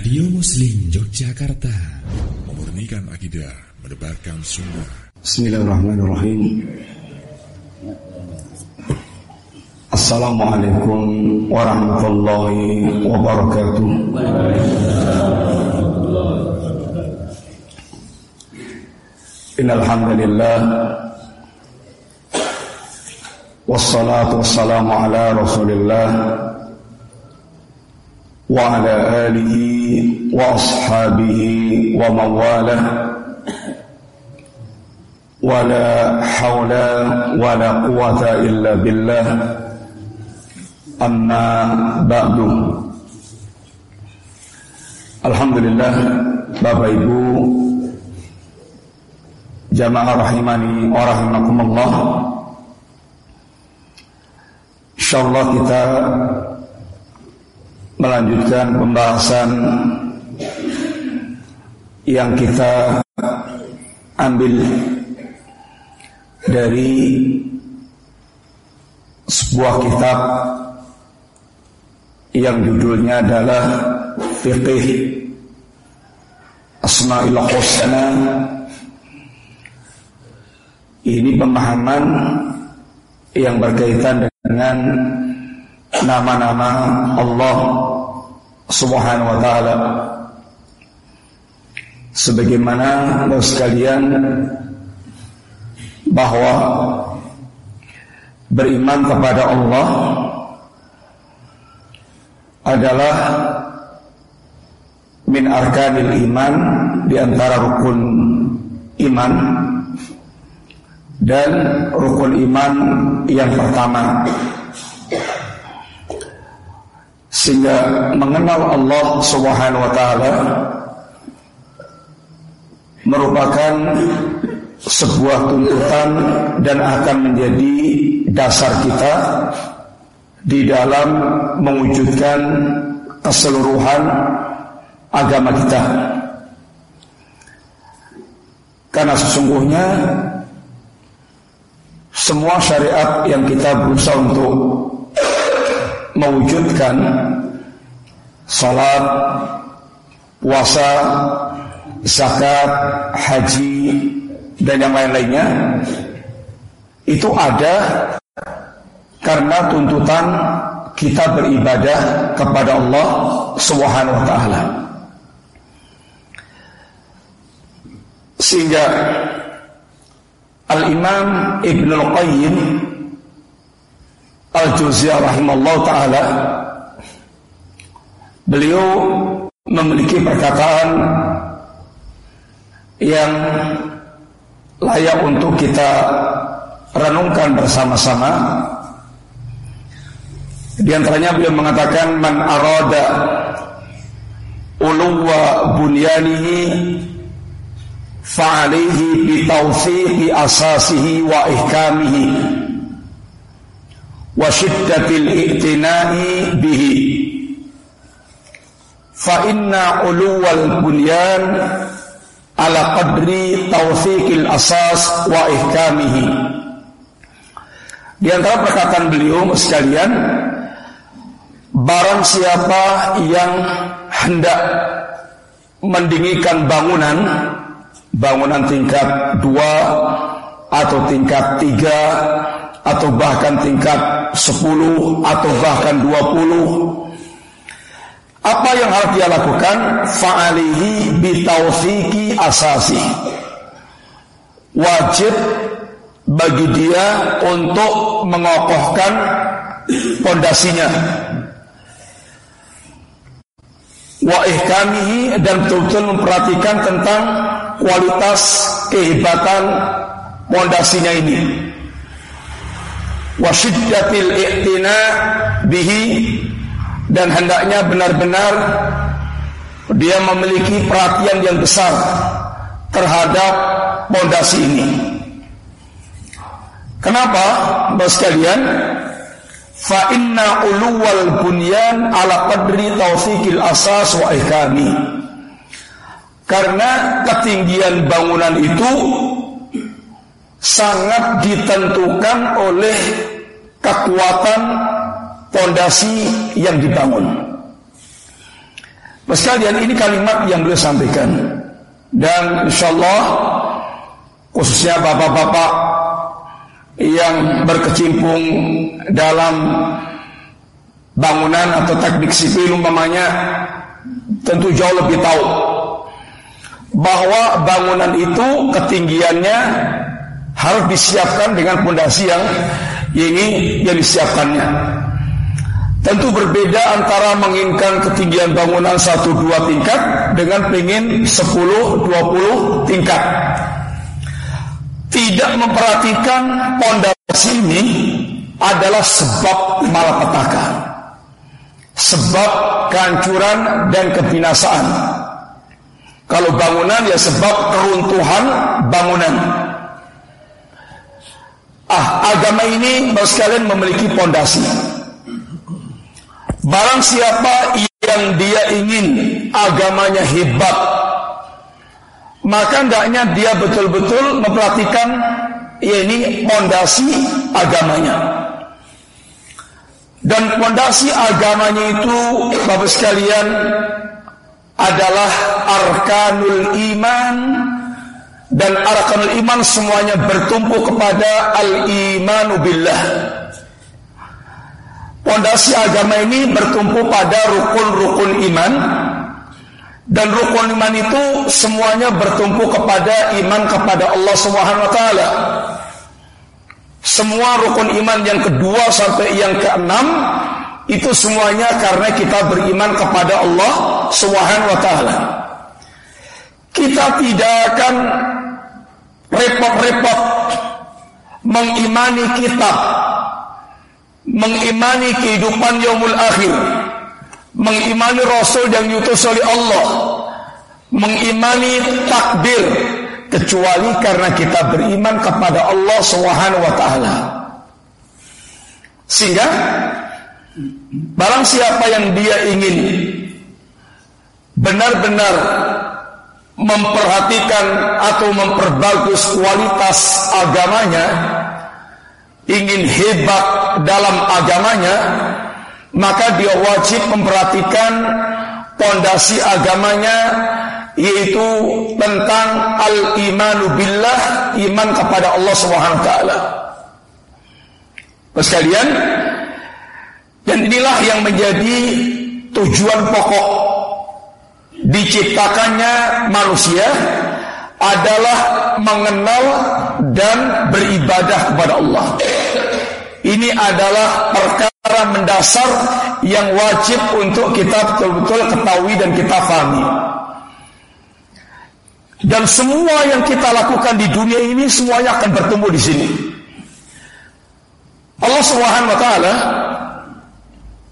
Radio Muslim Yogyakarta. Memurnikan akidah Mendebarkan sunnah. Bismillahirrahmanirrahim. Assalamualaikum warahmatullahi wabarakatuh. Innalhamdulillah. Wassalatu wassalamu ala rasulillah وعلى آله وأصحابه ومن والاه ولا حول ولا قوة إلا بالله. أما بعد. الحمد لله بابا إبو جماعة رحمني ورحمكم الله إن شاء الله كتاب melanjutkan pembahasan yang kita ambil dari sebuah kitab yang judulnya adalah Fiqih Asma'il Husna. Ini pemahaman yang berkaitan dengan nama-nama Allah Subhanahu wa taala. Sebagaimana Bapak sekalian bahwa beriman kepada Allah adalah min arkanil iman di antara rukun iman dan rukun iman yang pertama sehingga mengenal Allah Subhanahu wa taala merupakan sebuah tuntutan dan akan menjadi dasar kita di dalam mewujudkan keseluruhan agama kita. Karena sesungguhnya semua syariat yang kita berusaha untuk mewujudkan salat, puasa, zakat, haji dan yang lain-lainnya itu ada karena tuntutan kita beribadah kepada Allah Subhanahu wa taala. Sehingga Al-Imam Ibnu Al-Qayyim Al-Jauziyah rahimahullah taala beliau memiliki perkataan yang layak untuk kita renungkan bersama-sama. Di antaranya beliau mengatakan man arada uluwa bunyanihi fa'alihi bi tawfiqi asasihi wa ihkamihi wa syiddatil i'tina'i bihi. Fa inna uluwal bunyan ala qadri tawfiqil asas wa ihkamihi. Di antara perkataan beliau sekalian barang siapa yang hendak mendingikan bangunan bangunan tingkat dua atau tingkat tiga atau bahkan tingkat sepuluh atau bahkan dua puluh. Apa yang harus dia lakukan? Fa'alihi bitaufiqi asasi. Wajib bagi dia untuk mengokohkan pondasinya. Wa ihkamihi dan betul-betul memperhatikan tentang kualitas kehebatan pondasinya ini wa syiddatil i'tina bihi dan hendaknya benar-benar dia memiliki perhatian yang besar terhadap pondasi ini. Kenapa, Bapak sekalian? Fa inna uluwal bunyan ala qadri taufiqil asas wa ihkami. Karena ketinggian bangunan itu sangat ditentukan oleh kekuatan pondasi yang dibangun. Sekalian ini kalimat yang beliau sampaikan dan insya Allah khususnya bapak-bapak yang berkecimpung dalam bangunan atau teknik sipil umpamanya tentu jauh lebih tahu bahwa bangunan itu ketinggiannya harus disiapkan dengan pondasi yang ini yang disiapkannya. Tentu berbeda antara menginginkan ketinggian bangunan 1-2 tingkat dengan pengen 10-20 tingkat. Tidak memperhatikan pondasi ini adalah sebab malapetaka. Sebab kehancuran dan kebinasaan. Kalau bangunan ya sebab keruntuhan bangunan. Ah, agama ini Bapak sekalian memiliki pondasi. Barang siapa yang dia ingin agamanya hebat, maka hendaknya dia betul-betul memperhatikan ya ini pondasi agamanya. Dan pondasi agamanya itu Bapak sekalian adalah arkanul iman dan arkanul iman semuanya bertumpu kepada al-imanu billah Pondasi agama ini bertumpu pada rukun-rukun iman dan rukun iman itu semuanya bertumpu kepada iman kepada Allah Subhanahu wa taala. Semua rukun iman yang kedua sampai yang keenam itu semuanya karena kita beriman kepada Allah Subhanahu wa taala. Kita tidak akan repot-repot mengimani kitab mengimani kehidupan yaumul akhir, mengimani Rasul yang diutus oleh Allah, mengimani takdir kecuali karena kita beriman kepada Allah Subhanahu wa taala. Sehingga barang siapa yang dia ingin benar-benar memperhatikan atau memperbagus kualitas agamanya, ingin hebat dalam agamanya, maka dia wajib memperhatikan pondasi agamanya yaitu tentang al-imanu billah, iman kepada Allah Subhanahu wa taala. Sekalian, dan inilah yang menjadi tujuan pokok diciptakannya manusia adalah mengenal dan beribadah kepada Allah. Ini adalah perkara mendasar yang wajib untuk kita betul-betul ketahui dan kita pahami. Dan semua yang kita lakukan di dunia ini semuanya akan bertemu di sini. Allah Subhanahu wa taala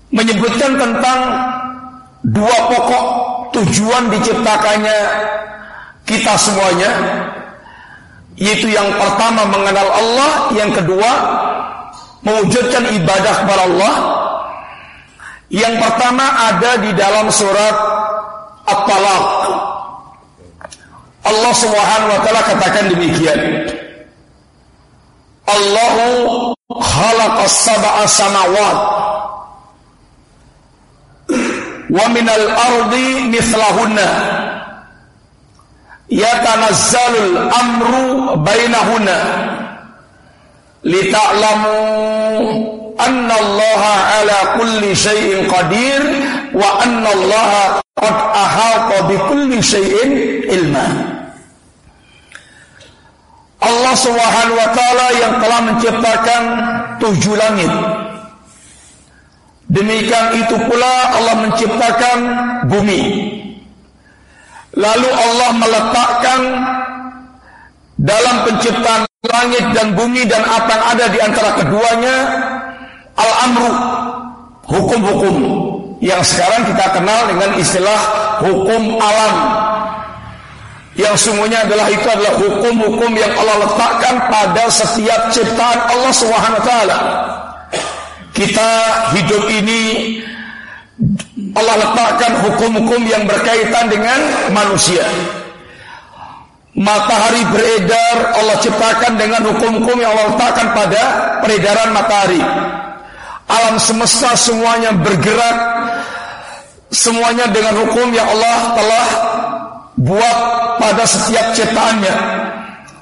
menyebutkan tentang dua pokok tujuan diciptakannya kita semuanya yaitu yang pertama mengenal Allah, yang kedua mewujudkan ibadah kepada Allah. Yang pertama ada di dalam surat At-Talaq. Allah Subhanahu wa taala katakan demikian. Allahu khalaqas sab'a samawat wa minal ardi mithlahunna yatanazzalul amru bainahuna lita'lamu anna Allah ala kulli syai'in qadir wa anna Allah qad ahata bi kulli syai'in ilma. Allah Subhanahu wa taala yang telah menciptakan tujuh langit Demikian itu pula Allah menciptakan bumi Lalu Allah meletakkan dalam penciptaan langit dan bumi dan apa yang ada di antara keduanya al-amru hukum-hukum yang sekarang kita kenal dengan istilah hukum alam yang semuanya adalah itu adalah hukum-hukum yang Allah letakkan pada setiap ciptaan Allah Subhanahu wa taala. Kita hidup ini Allah letakkan hukum-hukum yang berkaitan dengan manusia. Matahari beredar, Allah ciptakan dengan hukum-hukum yang Allah letakkan pada peredaran matahari. Alam semesta semuanya bergerak semuanya dengan hukum yang Allah telah buat pada setiap ciptaannya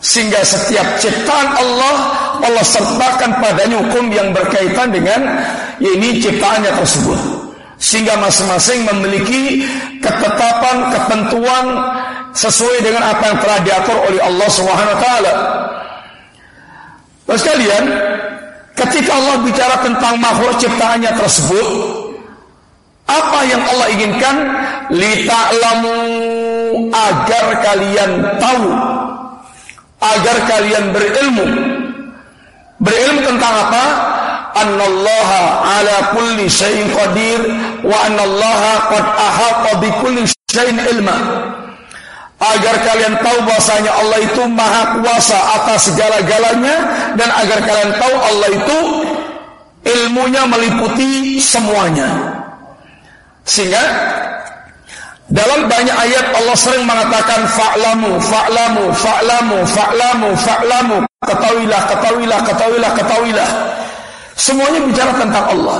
sehingga setiap ciptaan Allah Allah sertakan padanya hukum yang berkaitan dengan ini ciptaannya tersebut sehingga masing-masing memiliki ketetapan ketentuan sesuai dengan apa yang telah diatur oleh Allah wa taala. Bapak sekalian, ketika Allah bicara tentang makhluk ciptaannya tersebut, apa yang Allah inginkan? Lita'lamu agar kalian tahu, agar kalian berilmu. Berilmu tentang apa? Annallaha ala kulli syai'in qadir wa annallaha qad ahata bi kulli syai'in ilma. Agar kalian tahu bahwasanya Allah itu maha kuasa atas segala-galanya dan agar kalian tahu Allah itu ilmunya meliputi semuanya. Sehingga dalam banyak ayat Allah sering mengatakan fa'lamu fa'lamu fa'lamu fa'lamu fa'lamu ketahuilah ketahuilah ketahuilah ketahuilah. Semuanya bicara tentang Allah.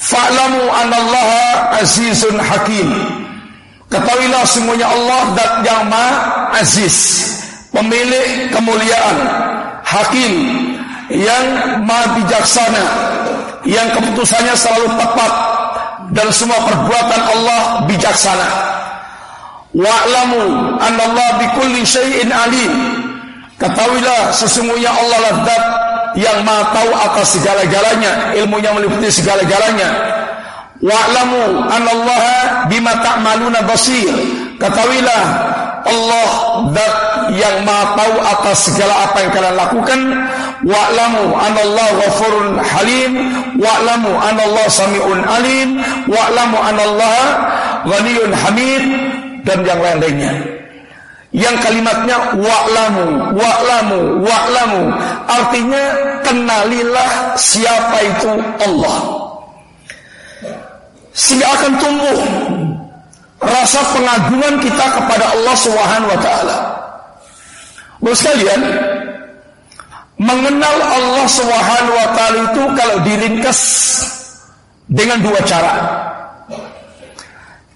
Fa'lamu anallaha azizun hakim. Ketahuilah semuanya Allah dan yang maha aziz. Pemilik kemuliaan. Hakim. Yang maha bijaksana. Yang keputusannya selalu tepat. Dan semua perbuatan Allah bijaksana. Wa'lamu Allah bikulli syai'in alim Ketahuilah sesungguhnya Allah lah yang maha tahu atas segala-galanya Ilmunya meliputi segala-galanya Wa'lamu anallaha bima ta'maluna basir. Ketahuilah Allah dat yang maha tahu atas segala apa yang kalian lakukan. Wa'lamu anallahu ghafurun halim. Wa'lamu anallahu sami'un alim. Wa'lamu anallaha ghaniyun hamid dan yang lain-lainnya. Yang kalimatnya wa'lamu, wa'lamu, wa'lamu artinya kenalilah siapa itu Allah sehingga akan tumbuh rasa pengagungan kita kepada Allah Subhanahu wa taala. Bapak sekalian, mengenal Allah Subhanahu wa taala itu kalau diringkas dengan dua cara.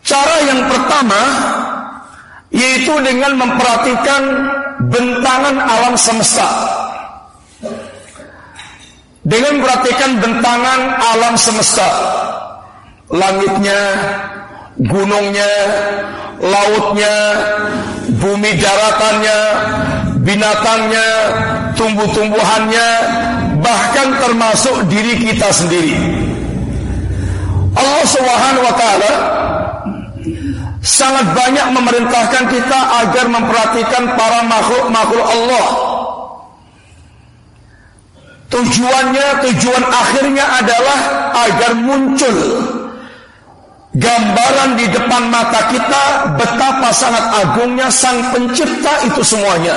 Cara yang pertama yaitu dengan memperhatikan bentangan alam semesta. Dengan memperhatikan bentangan alam semesta langitnya, gunungnya, lautnya, bumi daratannya, binatangnya, tumbuh-tumbuhannya, bahkan termasuk diri kita sendiri. Allah Subhanahu wa taala sangat banyak memerintahkan kita agar memperhatikan para makhluk-makhluk Allah. Tujuannya, tujuan akhirnya adalah agar muncul gambaran di depan mata kita betapa sangat agungnya sang pencipta itu semuanya.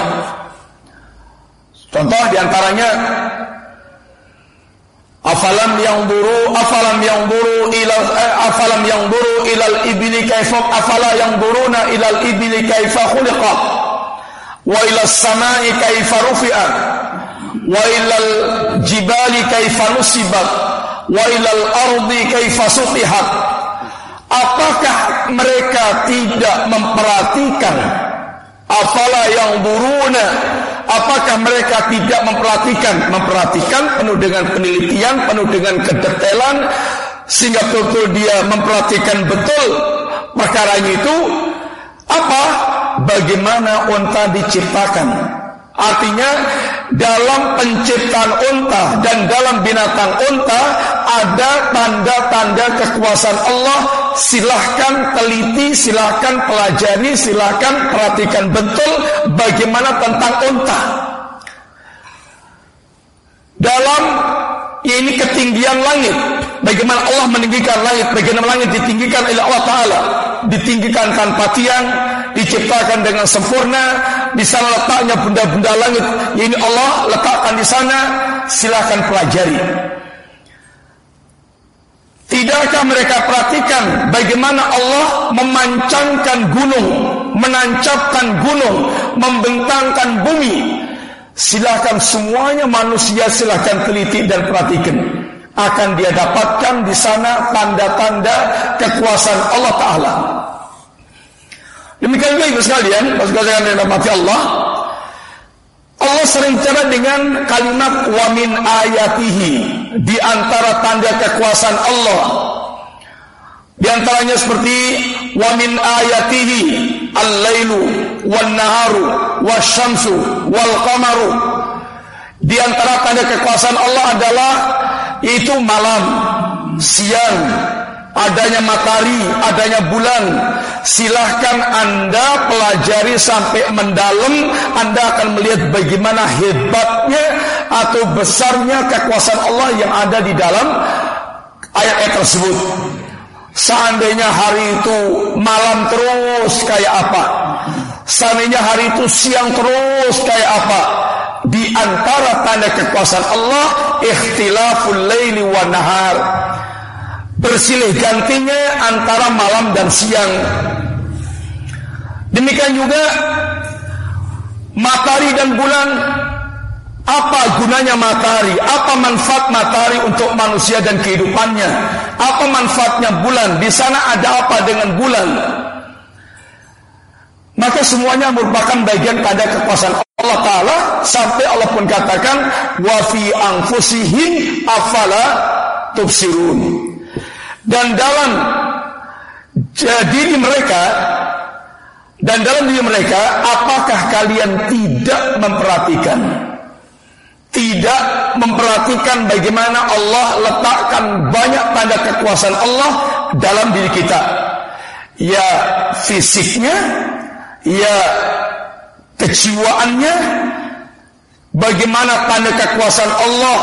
Contoh di antaranya Afalam yang buru, afalam yang buru ilal eh, afalam yang buru ilal ibili kaifa afala yang buruna ilal ibili kaifa khuliqat wa ilas samai kaifa rufi'at wa ilal jibali kaifa nusibat wa ilal ardi kaifa sutihat Apakah mereka tidak memperhatikan? Afala yang buruna Apakah mereka tidak memperhatikan? Memperhatikan penuh dengan penelitian Penuh dengan kedetailan Sehingga betul dia memperhatikan betul Perkaranya itu. Apa? Bagaimana unta diciptakan Artinya dalam penciptaan unta dan dalam binatang unta ada tanda-tanda kekuasaan Allah. Silahkan teliti, silahkan pelajari, silahkan perhatikan betul bagaimana tentang unta. Dalam ini ketinggian langit, bagaimana Allah meninggikan langit, bagaimana langit ditinggikan oleh Allah Taala, ditinggikan tanpa tiang, diciptakan dengan sempurna, di sana letaknya benda-benda langit. Ini Allah letakkan di sana, silahkan pelajari. Tidakkah mereka perhatikan bagaimana Allah memancangkan gunung, menancapkan gunung, membentangkan bumi? Silahkan semuanya manusia silahkan teliti dan perhatikan. akan dia dapatkan di sana tanda-tanda kekuasaan Allah Ta'ala. Demikian juga ibu sekalian, sekalian yang mati Allah, Allah sering cara dengan kalimat wamin ayatihi di antara tanda kekuasaan Allah. Di antaranya seperti wamin ayatihi al-lailu wan naharu wasyamsu wal qamaru. Di antara tanda kekuasaan Allah adalah itu malam, siang, adanya matahari, adanya bulan. Silahkan Anda pelajari sampai mendalam, Anda akan melihat bagaimana hebatnya atau besarnya kekuasaan Allah yang ada di dalam ayat-ayat tersebut. Seandainya hari itu malam terus kayak apa? Seandainya hari itu siang terus kayak apa? Di antara tanda kekuasaan Allah, ikhtilaful laili wa nahar bersilih gantinya antara malam dan siang. Demikian juga matahari dan bulan apa gunanya matahari? Apa manfaat matahari untuk manusia dan kehidupannya? Apa manfaatnya bulan? Di sana ada apa dengan bulan? Maka semuanya merupakan bagian pada kekuasaan Allah Ta'ala Sampai Allah pun katakan Wa fi afala tubsirun dan dalam diri mereka dan dalam diri mereka apakah kalian tidak memperhatikan? Tidak memperhatikan bagaimana Allah letakkan banyak tanda kekuasaan Allah dalam diri kita. Ya fisiknya ya kejiwaannya bagaimana tanda kekuasaan Allah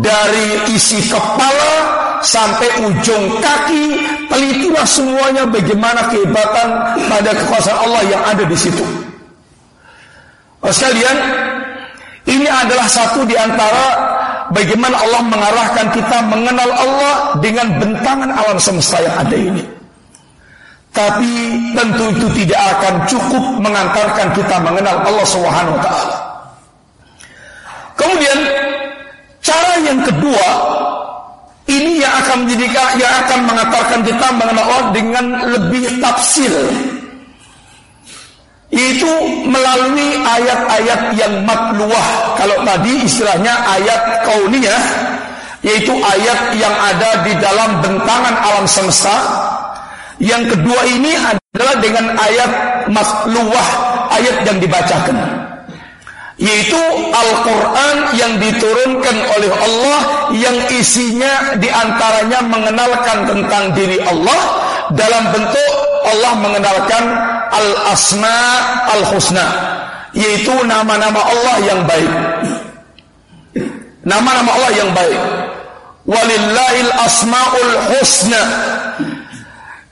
dari isi kepala sampai ujung kaki, telitilah semuanya bagaimana kehebatan pada kekuasaan Allah yang ada di situ. Oh, sekalian, ini adalah satu di antara bagaimana Allah mengarahkan kita mengenal Allah dengan bentangan alam semesta yang ada ini. Tapi tentu itu tidak akan cukup mengantarkan kita mengenal Allah Subhanahu wa taala. Kemudian cara yang kedua ini yang akan menjadikan yang akan mengantarkan kita mengenal Allah dengan lebih tafsir. Itu melalui ayat-ayat yang matluah. Kalau tadi istilahnya ayat kauniyah, yaitu ayat yang ada di dalam bentangan alam semesta. Yang kedua ini adalah dengan ayat matluah, ayat yang dibacakan yaitu Al-Quran yang diturunkan oleh Allah yang isinya di antaranya mengenalkan tentang diri Allah. Dalam bentuk Allah mengenalkan Al-Asma Al-Husna. Yaitu nama-nama Allah yang baik. Nama-nama Allah yang baik. Walillahil asmaul husna.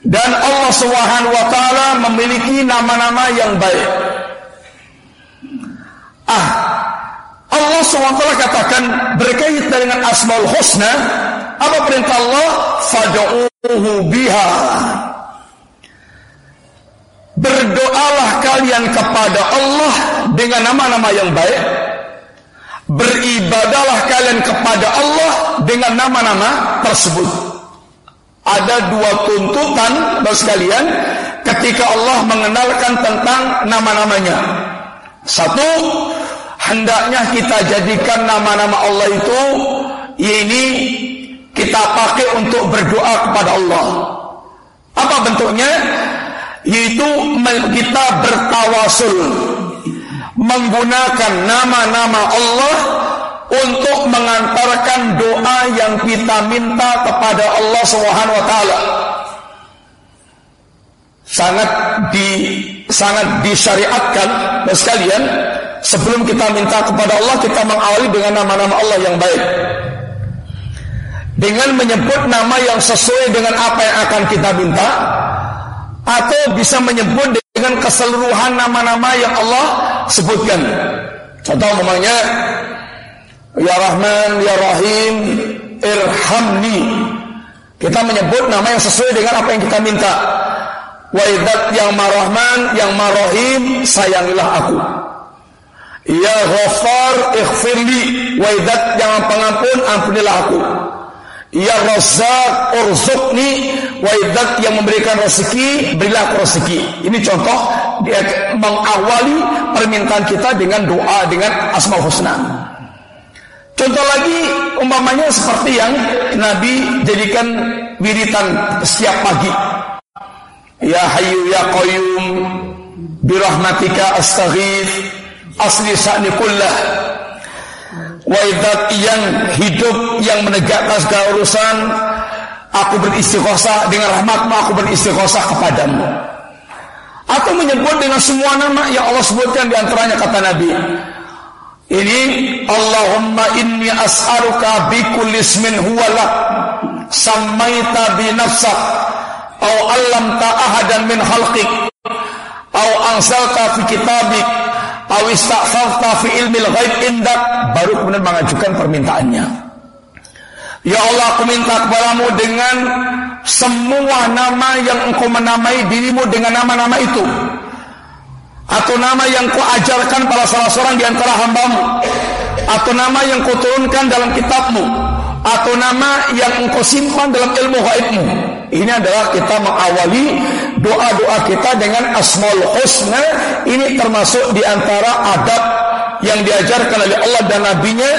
Dan Allah Subhanahu wa taala memiliki nama-nama yang baik Ah, Allah SWT katakan berkait dengan Asmaul Husna, apa perintah Allah? Fad'uhu biha. Berdoalah kalian kepada Allah dengan nama-nama yang baik. Beribadalah kalian kepada Allah dengan nama-nama tersebut. Ada dua tuntutan bagi sekalian ketika Allah mengenalkan tentang nama-namanya. Satu, hendaknya kita jadikan nama-nama Allah itu ini kita pakai untuk berdoa kepada Allah. Apa bentuknya? Yaitu kita bertawasul menggunakan nama-nama Allah untuk mengantarkan doa yang kita minta kepada Allah Subhanahu wa taala. Sangat di sangat disyariatkan sekalian sebelum kita minta kepada Allah kita mengawali dengan nama-nama Allah yang baik. Dengan menyebut nama yang sesuai dengan apa yang akan kita minta atau bisa menyebut dengan keseluruhan nama-nama yang Allah sebutkan. Contoh namanya Ya Rahman, Ya Rahim, Irhamni. Kita menyebut nama yang sesuai dengan apa yang kita minta. Waidat yang marahman, yang marohim, sayangilah aku. Ya ghafar ikhfirli Waidat yang pengampun ampunilah aku Ya Razzaq urzuqni wa yang memberikan rezeki berilah rezeki. Ini contoh dia mengawali permintaan kita dengan doa dengan asmaul husna. Contoh lagi umpamanya seperti yang Nabi jadikan wiritan setiap pagi. Ya Hayyu ya Qayyum birahmatika astaghith asli sa'ni kullah. Waidat yang hidup yang menegakkan segala urusan Aku beristighosah dengan rahmatmu Aku beristighosah kepadamu. Atau menyebut dengan semua nama Yang Allah sebutkan di antaranya kata Nabi. Ini Allahumma inni as'aluka kulli ismin huwalak Sammaita bi nafsak. Au ta ahadan min khalqik. Au ansalta fi kitabik fi ilmil ghaib indak. Baru kemudian mengajukan permintaannya. Ya Allah aku minta kepadamu dengan semua nama yang engkau menamai dirimu dengan nama-nama itu. Atau nama yang kau ajarkan pada salah seorang di antara hambamu. Atau nama yang kau turunkan dalam kitabmu. Atau nama yang engkau simpan dalam ilmu gaibmu ini adalah kita mengawali doa-doa kita dengan asmaul husna. Ini termasuk di antara adab yang diajarkan oleh Allah dan Nabi-Nya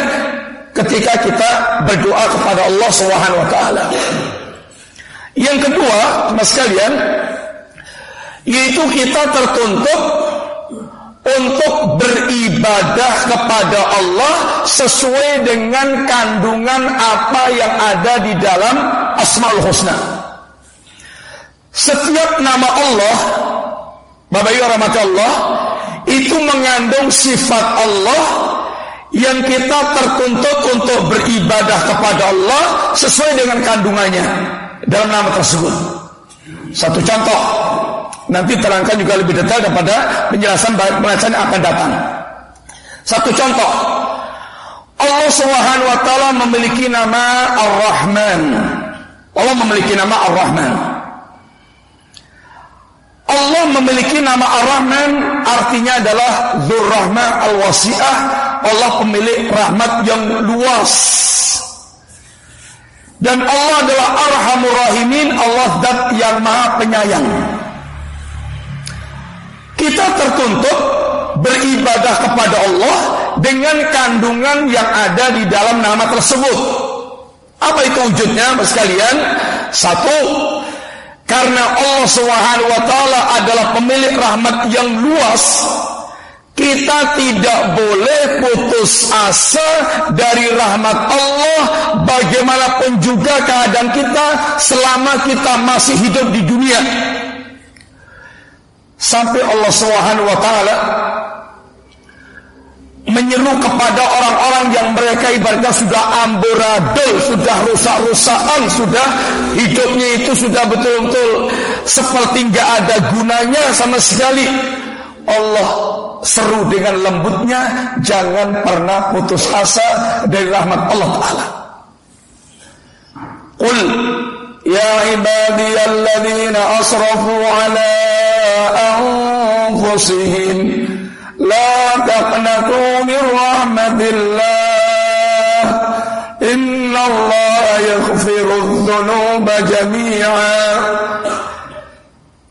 ketika kita berdoa kepada Allah Subhanahu wa taala. Yang kedua, Mas sekalian, yaitu kita tertuntut untuk beribadah kepada Allah sesuai dengan kandungan apa yang ada di dalam Asmaul Husna. Setiap nama Allah Bapak Ibu rahmat Allah itu mengandung sifat Allah yang kita tertuntut untuk beribadah kepada Allah sesuai dengan kandungannya dalam nama tersebut. Satu contoh, nanti terangkan juga lebih detail daripada penjelasan penjelasan yang akan datang. Satu contoh, Allah Subhanahu wa taala memiliki nama Ar-Rahman. Allah memiliki nama Ar-Rahman. Allah memiliki nama Ar-Rahman artinya adalah Dzur Rahmah Al-Wasi'ah, Allah pemilik rahmat yang luas. Dan Allah adalah Arhamur Rahimin, Allah zat yang Maha Penyayang. Kita tertuntut beribadah kepada Allah dengan kandungan yang ada di dalam nama tersebut. Apa itu wujudnya, Mas sekalian? Satu, karena Allah Subhanahu wa taala adalah pemilik rahmat yang luas, kita tidak boleh putus asa dari rahmat Allah bagaimanapun juga keadaan kita selama kita masih hidup di dunia. Sampai Allah Subhanahu wa taala menyeru kepada orang-orang yang mereka ibaratnya sudah amburadul, sudah rusak-rusakan, sudah hidupnya itu sudah betul-betul seperti nggak ada gunanya sama sekali. Allah seru dengan lembutnya, jangan pernah putus asa dari rahmat Allah Taala. Qul ya ibadiyalladzina asrafu ala anfusihim لا تقنطوا من رحمة الله إن الله يغفر الذنوب جميعا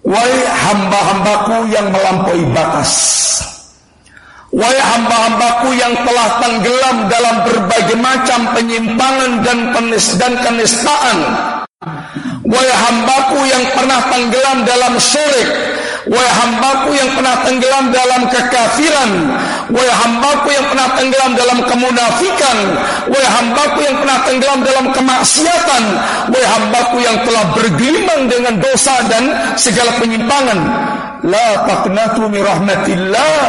Wahai hamba-hambaku yang melampaui batas Wahai hamba-hambaku yang telah tenggelam dalam berbagai macam penyimpangan dan penis dan kenistaan Wahai hambaku yang pernah tenggelam dalam syirik Wahai hambaku yang pernah tenggelam dalam kekafiran. Wahai hambaku yang pernah tenggelam dalam kemunafikan. Wahai hambaku yang pernah tenggelam dalam kemaksiatan. Wahai hambaku yang telah bergelimang dengan dosa dan segala penyimpangan. La taqnatu mi rahmatillah.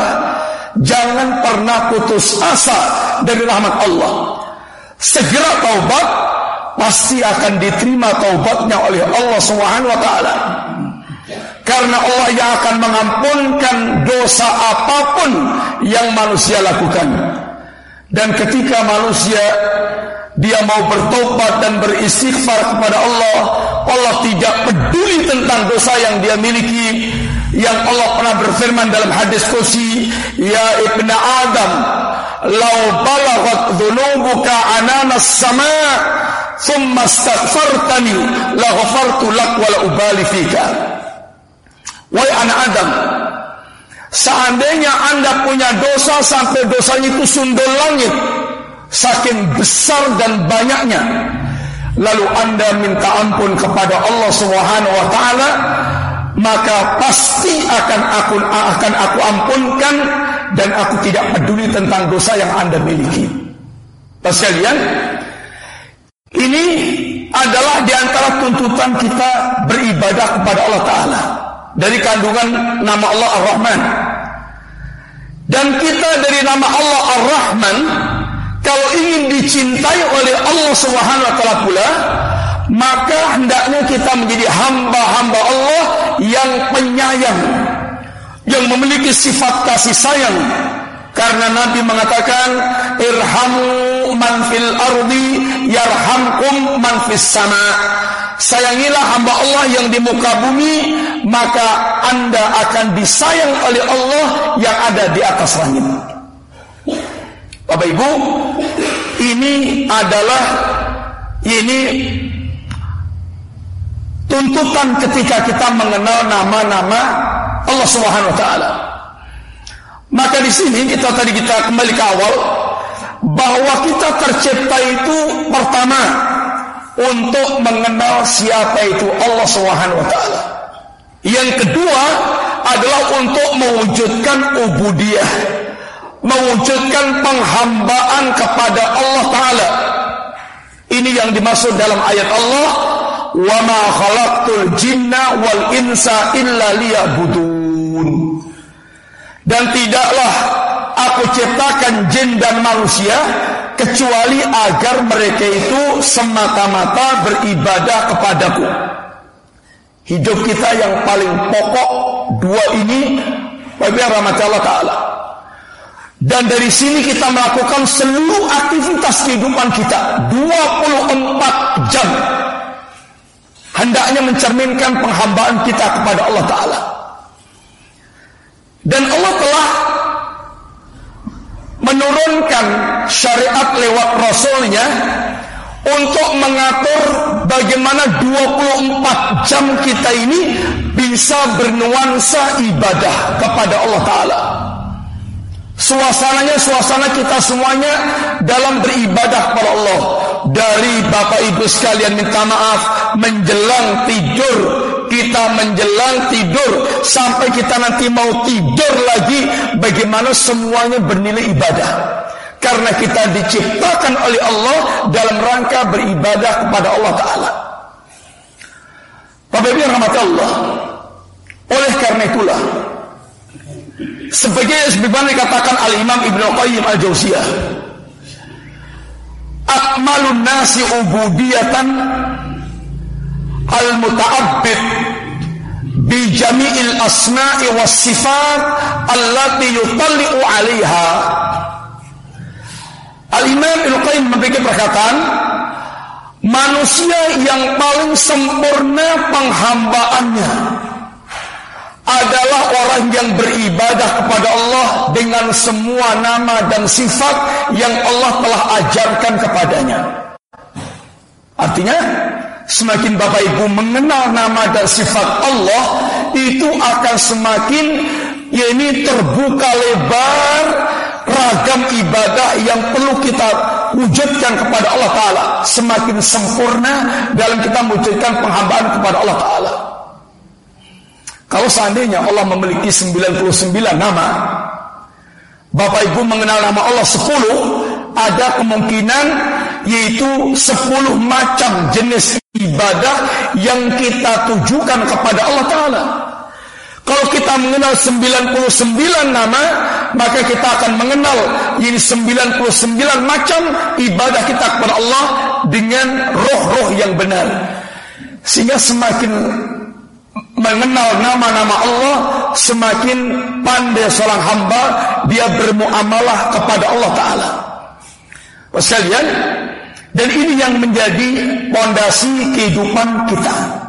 Jangan pernah putus asa dari rahmat Allah. Segera taubat Pasti akan diterima taubatnya oleh Allah Subhanahu wa taala. Karena Allah yang akan mengampunkan dosa apa pun yang manusia lakukan. Dan ketika manusia dia mau bertobat dan beristighfar kepada Allah, Allah tidak peduli tentang dosa yang dia miliki. Yang Allah pernah berfirman dalam hadis kursi, Ya ibna Adam, Lau balagat dhunubuka ananas sama' thumma astaghfartani la lak wa la ubali fika. Wahai anak Adam, seandainya Anda punya dosa sampai dosanya itu sundul langit, saking besar dan banyaknya, lalu Anda minta ampun kepada Allah Subhanahu wa taala, maka pasti akan aku akan aku ampunkan dan aku tidak peduli tentang dosa yang Anda miliki. Pas sekalian, ini adalah di antara tuntutan kita beribadah kepada Allah Ta'ala. Dari kandungan nama Allah Ar-Rahman. Dan kita dari nama Allah Ar-Rahman, kalau ingin dicintai oleh Allah Subhanahu wa taala pula, maka hendaknya kita menjadi hamba-hamba Allah yang penyayang, yang memiliki sifat kasih sayang. Karena Nabi mengatakan, "Irhamu man fil ardi yarhamkum man fis sama." Sayangilah hamba Allah yang di muka bumi, maka Anda akan disayang oleh Allah yang ada di atas langit. Bapak Ibu, ini adalah ini tuntutan ketika kita mengenal nama-nama Allah Subhanahu wa taala. Maka di sini kita tadi kita kembali ke awal bahwa kita tercipta itu pertama untuk mengenal siapa itu Allah Subhanahu wa taala. Yang kedua adalah untuk mewujudkan ubudiyah, mewujudkan penghambaan kepada Allah taala. Ini yang dimaksud dalam ayat Allah, "Wa ma jinna wal insa illa liya'budun." Dan tidaklah aku ciptakan jin dan manusia kecuali agar mereka itu semata-mata beribadah kepadaku. Hidup kita yang paling pokok dua ini bagi rahmat Allah Ta'ala. Dan dari sini kita melakukan seluruh aktivitas kehidupan kita 24 jam. Hendaknya mencerminkan penghambaan kita kepada Allah Ta'ala. Dan Allah telah menurunkan syariat lewat Rasulnya untuk mengatur bagaimana 24 jam kita ini bisa bernuansa ibadah kepada Allah Ta'ala. Suasananya suasana kita semuanya dalam beribadah kepada Allah. Dari Bapak Ibu sekalian minta maaf menjelang tidur kita menjelang tidur sampai kita nanti mau tidur lagi bagaimana semuanya bernilai ibadah karena kita diciptakan oleh Allah dalam rangka beribadah kepada Allah Ta'ala. Bapak Ibu rahmat Allah oleh karena itulah sebagai sebagaimana dikatakan Al-Imam Ibnu Qayyim Al-Jauziyah akmalun nasi ubudiyatan al-muta'abbid bi jami'il asma'i was sifat allati yutalli'u 'alaiha Al-Imam Ibnu Qayyim memberikan perkataan manusia yang paling sempurna penghambaannya adalah orang yang beribadah kepada Allah dengan semua nama dan sifat yang Allah telah ajarkan kepadanya. Artinya, semakin Bapak Ibu mengenal nama dan sifat Allah, itu akan semakin ya ini terbuka lebar ragam ibadah yang perlu kita wujudkan kepada Allah Ta'ala. Semakin sempurna dalam kita mewujudkan penghambaan kepada Allah Ta'ala. Kalau seandainya Allah memiliki 99 nama, Bapak Ibu mengenal nama Allah 10, ada kemungkinan yaitu 10 macam jenis ibadah yang kita tujukan kepada Allah Ta'ala. Kalau kita mengenal 99 nama, maka kita akan mengenal ini 99 macam ibadah kita kepada Allah dengan roh-roh yang benar. Sehingga semakin mengenal nama-nama Allah, semakin pandai seorang hamba dia bermuamalah kepada Allah Ta'ala. Sekalian, dan ini yang menjadi pondasi kehidupan kita.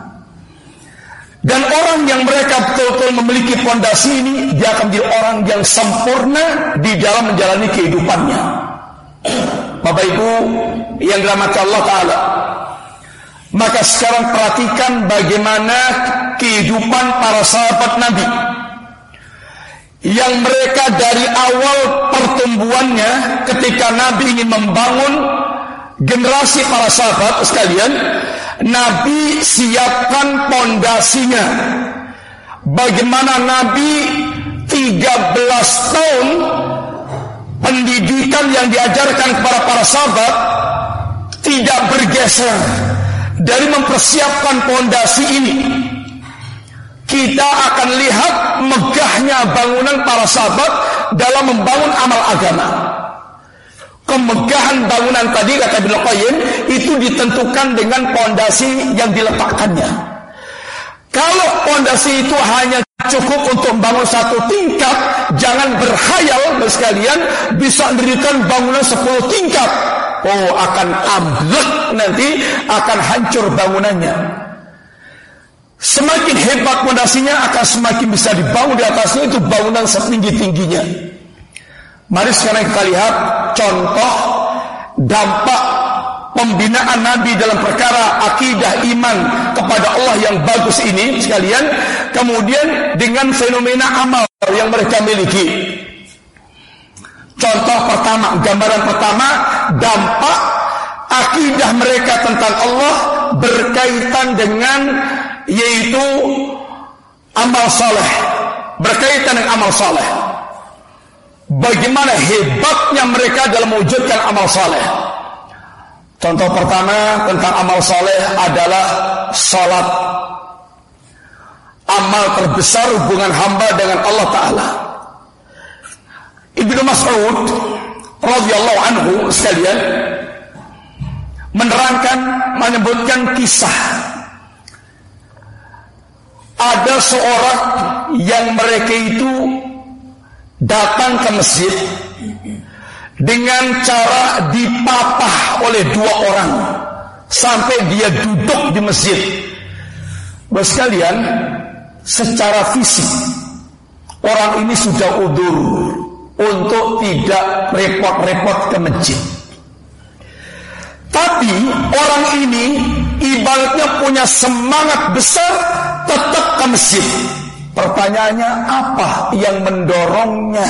Dan orang yang mereka betul-betul memiliki pondasi ini, dia akan menjadi orang yang sempurna di dalam menjalani kehidupannya. Bapak Ibu yang dirahmati Allah Ta'ala. Maka sekarang perhatikan bagaimana kehidupan para sahabat Nabi yang mereka dari awal pertumbuhannya ketika Nabi ingin membangun generasi para sahabat sekalian Nabi siapkan pondasinya bagaimana Nabi 13 tahun pendidikan yang diajarkan kepada para sahabat tidak bergeser dari mempersiapkan pondasi ini kita akan lihat megahnya bangunan para sahabat dalam membangun amal agama. Kemegahan bangunan tadi kata Ibnu Qayyim itu ditentukan dengan pondasi yang diletakkannya. Kalau pondasi itu hanya cukup untuk bangun satu tingkat, jangan berhayal sekalian bisa mendirikan bangunan 10 tingkat. Oh, akan ambruk nanti, akan hancur bangunannya. Semakin hebat fondasinya akan semakin bisa dibangun di atasnya itu bangunan setinggi-tingginya. Mari sekarang kita lihat contoh dampak pembinaan Nabi dalam perkara akidah iman kepada Allah yang bagus ini sekalian. Kemudian dengan fenomena amal yang mereka miliki. Contoh pertama, gambaran pertama, dampak akidah mereka tentang Allah berkaitan dengan yaitu amal saleh berkaitan dengan amal saleh bagaimana hebatnya mereka dalam mewujudkan amal saleh? Contoh pertama tentang amal saleh adalah salat. Amal terbesar hubungan hamba dengan Allah taala. Ibnu Mas'ud radhiyallahu anhu sekalian menerangkan menyebutkan kisah. Ada seorang yang mereka itu datang ke masjid dengan cara dipapah oleh dua orang sampai dia duduk di masjid. Bos kalian, secara fisik orang ini sudah udur untuk tidak repot-repot ke masjid. Tapi orang ini ibaratnya punya semangat besar tetap ke masjid. Pertanyaannya apa yang mendorongnya?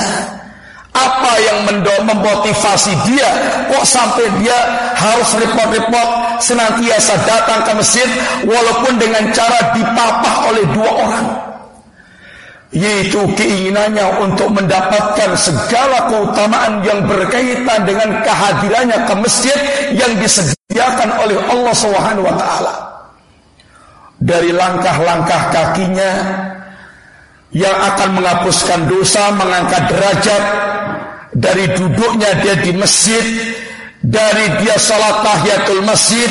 Apa yang mendorong memotivasi dia? Kok sampai dia harus repot-repot senantiasa datang ke masjid walaupun dengan cara dipapah oleh dua orang? yaitu keinginannya untuk mendapatkan segala keutamaan yang berkaitan dengan kehadirannya ke masjid yang disediakan oleh Allah Subhanahu wa taala. Dari langkah-langkah kakinya yang akan menghapuskan dosa, mengangkat derajat dari duduknya dia di masjid dari dia salat tahiyatul masjid,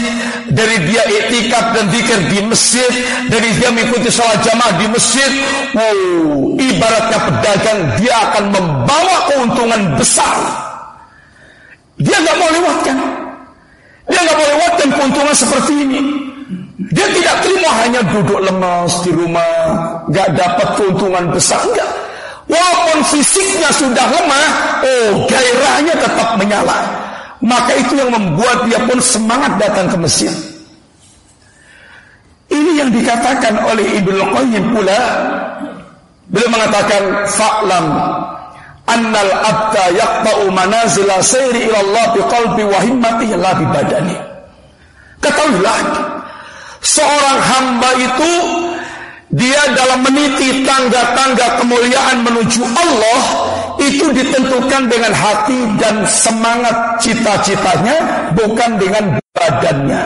dari dia iktikaf dan zikir di masjid, dari dia mengikuti salat jamaah di masjid. Wow, ibaratnya pedagang dia akan membawa keuntungan besar. Dia nggak mau lewatkan. Dia nggak mau lewatkan keuntungan seperti ini. Dia tidak terima hanya duduk lemas di rumah, nggak dapat keuntungan besar enggak. Walaupun fisiknya sudah lemah, oh gairahnya tetap menyala. Maka itu yang membuat dia pun semangat datang ke Mesir. Ini yang dikatakan oleh Ibnu Qayyim pula. Beliau mengatakan fa'lam annal abda yaqta'u manazila sayri ila Allah bi qalbi wa himmatihi la bi badani. Ketahuilah seorang hamba itu dia dalam meniti tangga-tangga kemuliaan menuju Allah itu ditentukan dengan hati dan semangat cita-citanya bukan dengan badannya.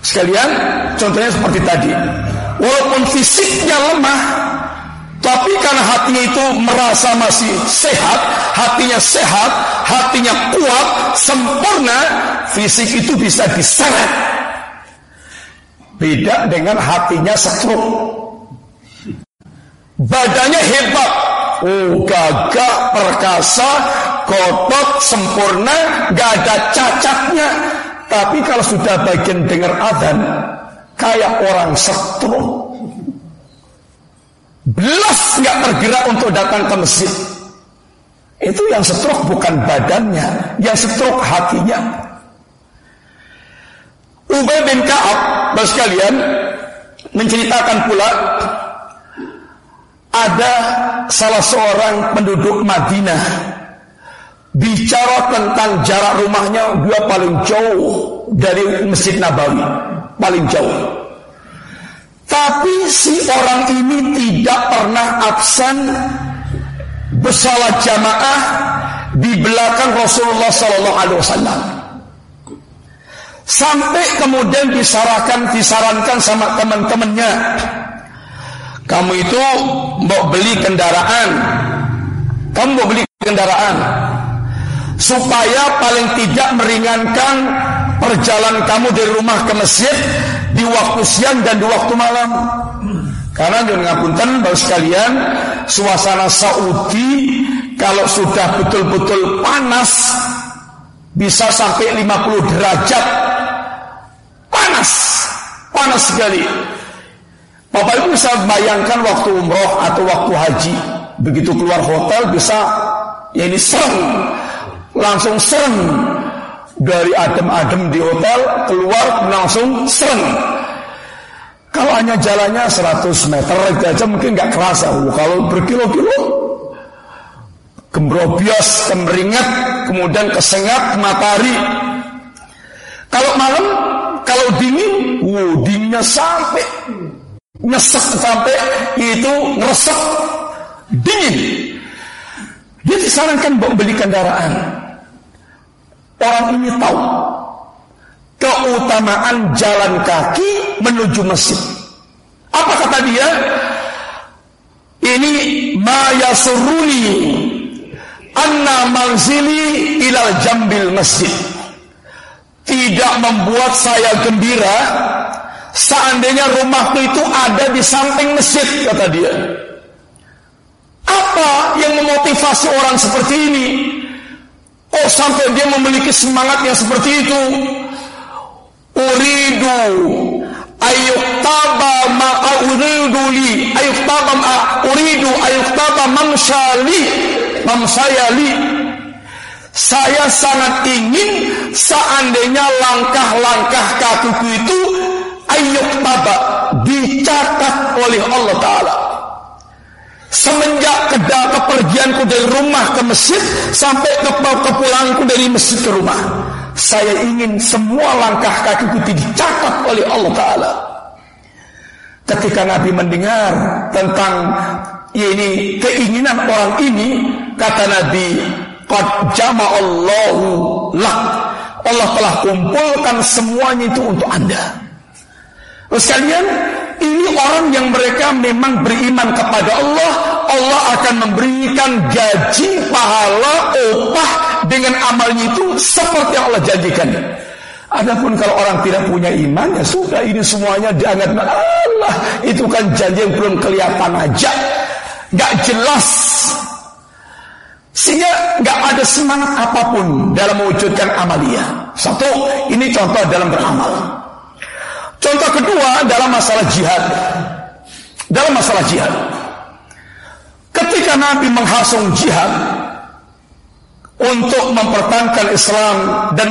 Sekalian, contohnya seperti tadi. Walaupun fisiknya lemah, tapi karena hatinya itu merasa masih sehat, hatinya sehat, hatinya kuat, sempurna, fisik itu bisa diseret Beda dengan hatinya setruk. Badannya hebat. Oh, gagah, perkasa, kotot, sempurna, gak ada cacatnya. Tapi kalau sudah bagian dengar adzan, kayak orang setruk. Belas gak tergerak untuk datang ke masjid. Itu yang setruk bukan badannya, yang setruk hatinya. Ubay bin Ka'ab, sekalian, menceritakan pula ada salah seorang penduduk Madinah bicara tentang jarak rumahnya dia paling jauh dari Masjid Nabawi, paling jauh. Tapi si orang ini tidak pernah absen bersalat jamaah di belakang Rasulullah Sallallahu Alaihi Wasallam. Sampai kemudian disarankan disarankan sama teman-temannya kamu itu mau beli kendaraan. Kamu mau beli kendaraan. Supaya paling tidak meringankan perjalanan kamu dari rumah ke masjid di waktu siang dan di waktu malam. Karena dengan ngapunten baru sekalian suasana Saudi kalau sudah betul-betul panas bisa sampai 50 derajat panas panas sekali Bapak Ibu bisa bayangkan waktu umroh atau waktu haji. Begitu keluar hotel bisa ya ini serem. Langsung serem. Dari adem-adem di hotel keluar langsung serem. Kalau hanya jalannya 100 meter aja mungkin nggak kerasa. Kalau berkilo-kilo kembrobios, kemeringat, kemudian kesengat matahari. Kalau malam, kalau dingin, wow, dinginnya sampai nyesek sampai itu ngeresek dingin. Dia disarankan bawa beli kendaraan. Orang ini tahu keutamaan jalan kaki menuju masjid. Apa kata dia? Ini maya suruni anna manzili ilal jambil masjid. Tidak membuat saya gembira Seandainya rumahku itu ada di samping masjid, kata dia. Apa yang memotivasi orang seperti ini? Oh sampai dia memiliki semangat yang seperti itu. Uridu ayuktaba ma uridu li ayuktaba ma uridu ayuktaba mamsali mamsayali saya sangat ingin seandainya langkah-langkah kakiku itu ayyuk taba dicatat oleh Allah Ta'ala. Semenjak keda kepergianku dari rumah ke masjid sampai ke kepulanganku dari masjid ke rumah saya ingin semua langkah kakiku dicatat oleh Allah Ta'ala. Ketika Nabi mendengar tentang ini keinginan orang ini kata Nabi qad jama'allahu lak Allah telah kumpulkan semuanya itu untuk anda Sekalian, ini orang yang mereka memang beriman kepada Allah, Allah akan memberikan gaji, pahala, upah dengan amalnya itu seperti yang Allah janjikan. Adapun kalau orang tidak punya iman, ya sudah ini semuanya dianggap Allah. Itu kan janji yang belum kelihatan aja, nggak jelas. Sehingga nggak ada semangat apa pun dalam mewujudkan amalia. Satu, ini contoh dalam beramal. Contoh kedua dalam masalah jihad. Dalam masalah jihad. Ketika Nabi menghasung jihad untuk mempertahankan Islam dan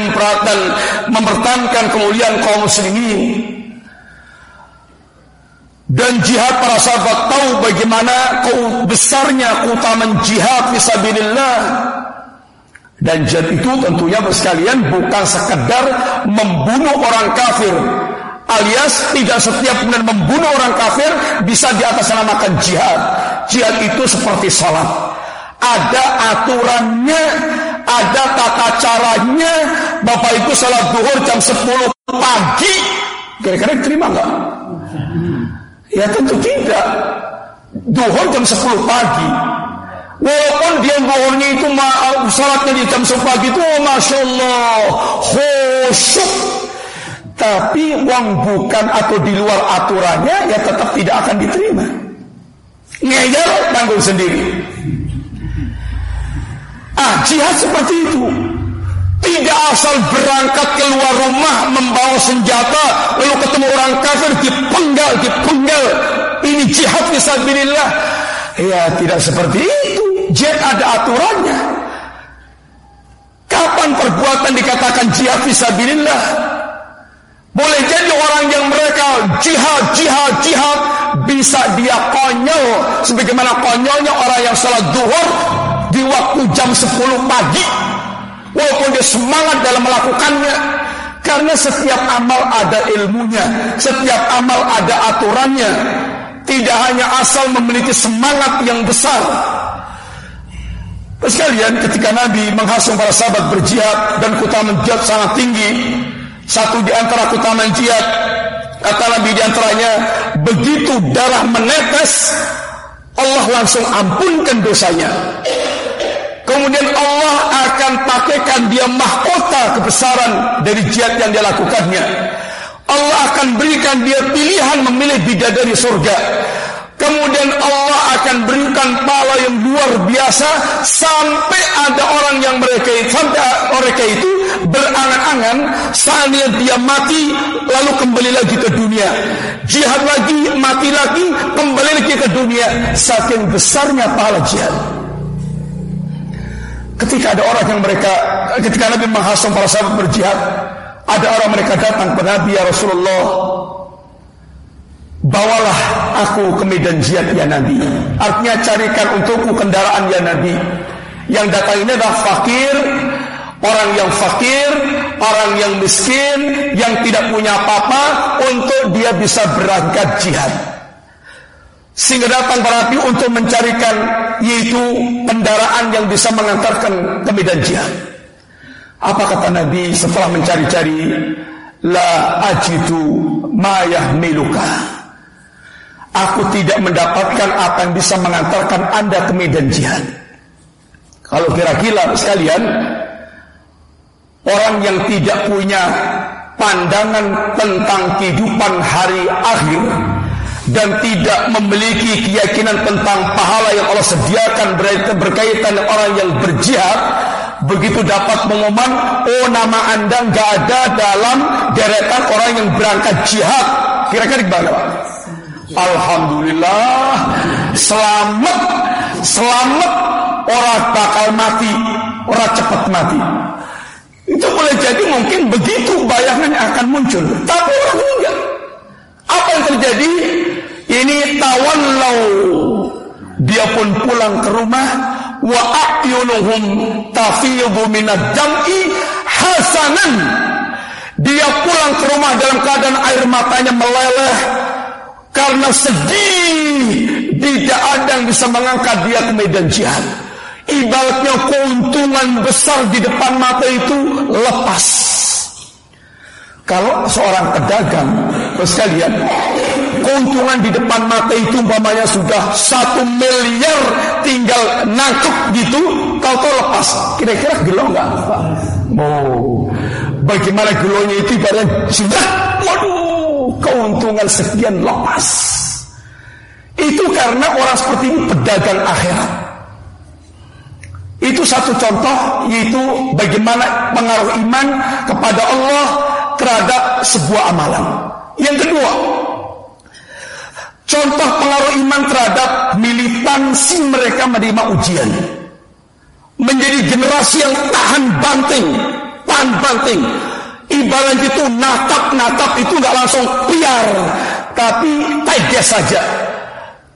mempertahankan kemuliaan kaum muslimin dan jihad para sahabat tahu bagaimana besarnya keutamaan jihad fisabilillah dan jihad itu tentunya sekalian bukan sekedar membunuh orang kafir alias tidak setiap benar membunuh orang kafir bisa diatasnamakan jihad. Jihad itu seperti sholat. Ada aturannya, ada tata caranya. Bapak Ibu sholat duhur jam 10 pagi. Kira-kira terima nggak? Ya tentu tidak. Duhur jam 10 pagi. Walaupun dia duhurnya itu sholatnya di jam 10 pagi itu, oh, Masya Allah, khusyuk tapi uang bukan atau di luar aturannya ya tetap tidak akan diterima. Ngeyel tanggung sendiri. Ah, jihad seperti itu. Tidak asal berangkat keluar rumah membawa senjata lalu ketemu orang kafir dipenggal, dipenggal. Ini jihad fisabilillah. Ya, tidak seperti itu. Jihad ada aturannya. Kapan perbuatan dikatakan jihad fisabilillah? Boleh jadi orang yang mereka jihad, jihad, jihad bisa dia konyol sebagaimana konyolnya orang yang salat duhur di waktu jam 10 pagi walaupun dia semangat dalam melakukannya karena setiap amal ada ilmunya setiap amal ada aturannya. Tidak hanya asal memiliki semangat yang besar. Sekalian ketika Nabi menghasung para sahabat berjihad dan kutaman jihad sangat tinggi satu di antara kutaman jihad kata Nabi di antaranya begitu darah menetes Allah langsung ampunkan dosanya Kemudian Allah akan pakaikan dia mahkota kebesaran dari jihad yang dia lakukannya. Allah akan berikan dia pilihan memilih bidadari surga. Kemudian Allah akan berikan pala yang luar biasa sampai ada orang yang mereka sampai mereka itu berangan-angan saatnya dia mati lalu kembali lagi ke dunia. Jihad lagi, mati lagi, kembali lagi ke dunia. Saking besarnya pahala jihad. Ketika ada orang yang mereka ketika Nabi menghasung para sahabat berjihad, ada orang mereka datang kepada Nabi ya Rasulullah. Bawalah aku ke medan jihad ya Nabi. Artinya carikan untukku kendaraan ya Nabi. Yang datang ini adalah fakir, orang yang fakir, orang yang miskin, yang tidak punya apa-apa untuk dia bisa berangkat jihad. Sehingga datang para nabi untuk mencarikan yaitu kendaraan yang bisa mengantarkan ke medan jihad. Apa kata Nabi setelah mencari-cari? La ajidu ma yahmiluka. Aku tidak mendapatkan apa yang bisa mengantarkan Anda ke medan jihad. Kalau kira-kira sekalian, orang yang tidak punya pandangan tentang kehidupan hari akhir, dan tidak memiliki keyakinan tentang pahala yang Allah sediakan berkaitan orang yang berjihad begitu dapat pengumuman oh nama anda nggak ada dalam deretan orang yang berangkat jihad. Kira-kira gimana Pak? Alhamdulillah. Selamat. Selamat. Orang bakal mati. Orang cepat mati. Itu boleh jadi mungkin begitu bayangannya akan muncul. Tapi orang enggak. Apa yang terjadi ini tawallau. Dia pun pulang ke rumah wa a'yunuhum tafidhu minad dam'i hasanan. Dia pulang ke rumah dalam keadaan air matanya meleleh karena sedih. Tidak ada yang bisa mengangkat dia ke medan jihad. Ibaratnya keuntungan besar di depan mata itu lepas. Kalau seorang pedagang, sekalian, keuntungan di depan mata itu umpamanya sudah satu miliar tinggal nangkep gitu kau tahu lepas. Kira-kira gelo nggak? Oh. Bagaimana gelonya itu ibaratnya? Sudah. Waduh keuntungan sekian lepas. Itu karena orang seperti ini pedagang akhirat. Itu satu contoh yaitu bagaimana pengaruh iman kepada Allah terhadap sebuah amalan. Yang kedua, Contoh pengaruh iman terhadap militansi mereka menerima ujian. Menjadi generasi yang tahan banting, tahan banting. Ibarat itu natap-natap itu nggak langsung piar, tapi tegas saja.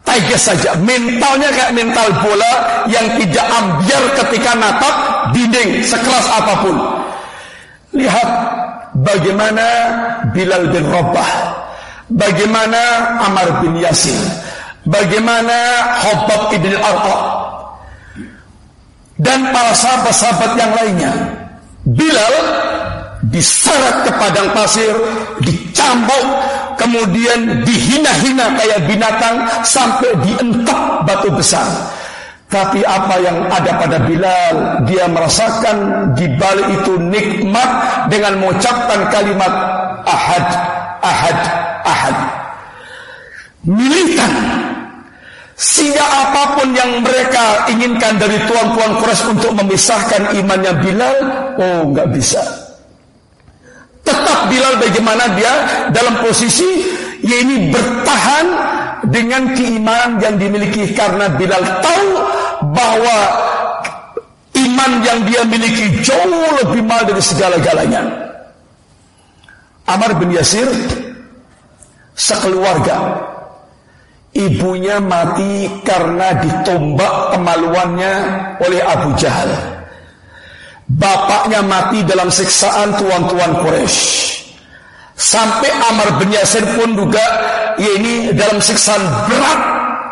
Tegas saja. Mentalnya kayak mental bola yang tidak ambiar ketika natap dinding sekeras apa pun. Lihat bagaimana Bilal bin Rabah Bagaimana Amar bin Yasir Bagaimana Hobab ibn Arqa Dan para sahabat-sahabat yang lainnya. Bilal diseret ke padang pasir Dicambuk Kemudian dihina-hina kayak binatang Sampai dientak batu besar. Tapi apa yang ada pada Bilal Dia merasakan di balik itu nikmat Dengan mengucapkan kalimat Ahad, Ahad, ahad. Militan. Sehingga apa pun yang mereka inginkan dari tuan-tuan Quraisy untuk memisahkan imannya Bilal, oh nggak bisa. Tetap Bilal bagaimana dia dalam posisi ya ini bertahan dengan keimanan yang dimiliki karena Bilal tahu bahwa iman yang dia miliki jauh lebih mahal dari segala-galanya. Amr bin Yasir sekeluarga ibunya mati karena ditombak kemaluannya oleh Abu Jahal. Bapaknya mati dalam siksaan tuan-tuan Quraisy. Sampai Amr bin Yasir pun juga ya ini dalam siksaan berat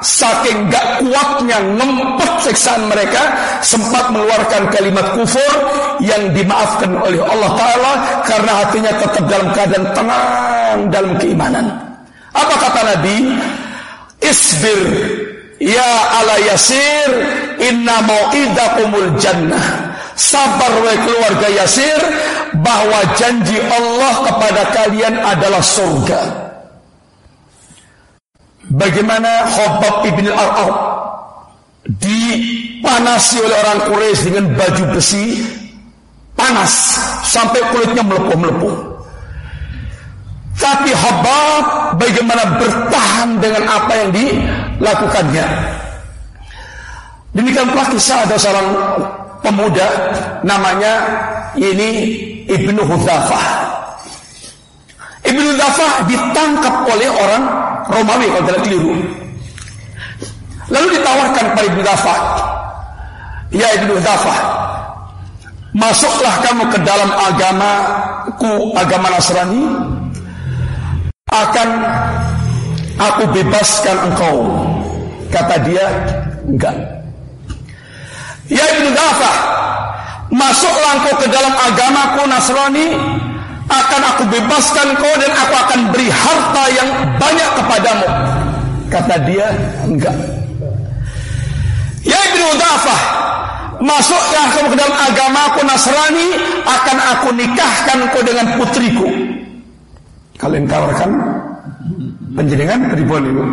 saking gak kuatnya ngempet siksaan mereka sempat mengeluarkan kalimat kufur yang dimaafkan oleh Allah Ta'ala karena hatinya tetap dalam keadaan tenang dalam keimanan. Apa kata Nabi? Isbir ya ala yasir inna mau'idakumul jannah. Sabar wahai keluarga Yasir bahwa janji Allah kepada kalian adalah surga. Bagaimana Khobab ibn al-Arab dipanasi oleh orang Quraisy dengan baju besi panas sampai kulitnya melepuh-melepuh. Tapi Khobab bagaimana bertahan dengan apa yang dilakukannya. Demikian pula kisah ada seorang pemuda namanya ini Ibnu Hudzafah. Ibnu Hudzafah ditangkap oleh orang Romawi kalau tidak keliru. Lalu ditawarkan pada Ibnu Hudzafah, "Ya Ibnu Hudzafah, masuklah kamu ke dalam agamaku, agama Nasrani, akan aku bebaskan engkau." Kata dia, "Enggak." Ya Ibn Dafah, masuklah engkau ke dalam agamaku Nasrani, akan aku bebaskan kau dan aku akan beri harta yang banyak kepadamu. Kata dia, enggak. Ya Ibn Dafah, masuklah kamu ke dalam agamaku Nasrani, akan aku nikahkan kau dengan putriku. Kalian tawarkan penjaringan ribuan ibu.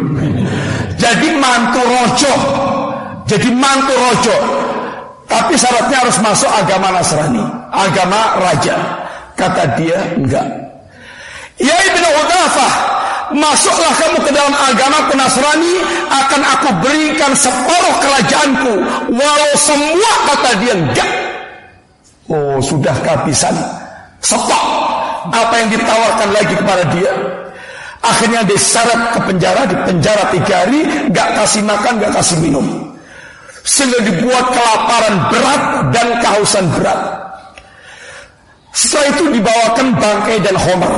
Jadi mantu rojo, jadi mantu rojo. Tapi syaratnya harus masuk agama Nasrani, agama raja. Kata dia, enggak. Ya Ibn Udafah, masuklah kamu ke dalam agama Nasrani, akan aku berikan separuh kerajaanku. Walau semua kata dia enggak. Oh, sudah kehabisan. Stop. Apa yang ditawarkan lagi kepada dia? Akhirnya diseret ke penjara, di penjara tiga hari, gak kasih makan, gak kasih minum sehingga dibuat kelaparan berat dan kehausan berat. Setelah itu dibawakan bangkai dan homer.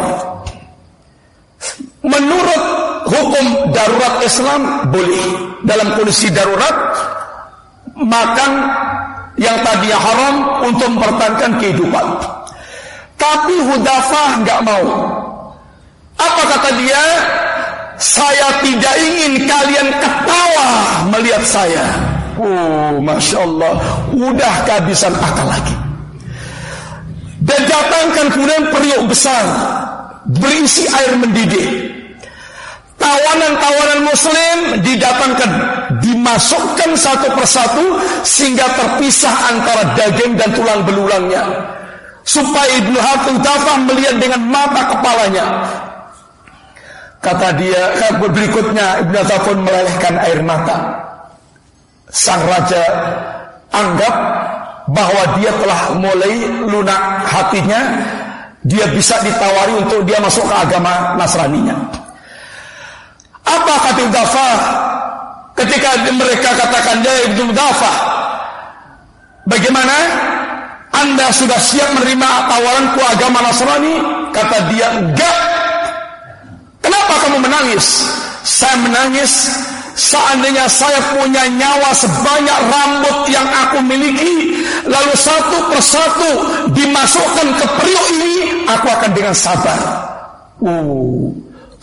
Menurut hukum darurat Islam boleh dalam kondisi darurat makan yang tadinya haram untuk mempertahankan kehidupan. Tapi Hudafah nggak mau. Apa kata dia? Saya tidak ingin kalian ketawa melihat saya. Oh, masya Allah, udah kehabisan akal lagi. Dan datangkan kemudian periuk besar berisi air mendidih. Tawanan-tawanan Muslim didatangkan, dimasukkan satu persatu sehingga terpisah antara daging dan tulang belulangnya. Supaya Ibnu Hatim Tafah melihat dengan mata kepalanya. Kata dia, berikutnya Ibnu Tafah melelehkan air mata sang raja anggap bahwa dia telah mulai lunak hatinya, dia bisa ditawari untuk dia masuk ke agama Nasraninya. Apa kata Dafa ketika mereka katakan dia Ibnu Dafa? Bagaimana? Anda sudah siap menerima tawaranku agama Nasrani? Kata dia, enggak. Kenapa kamu menangis? Saya menangis Seandainya saya punya nyawa sebanyak rambut yang aku miliki, lalu satu persatu dimasukkan ke periuk ini, aku akan dengan sabar. Uh,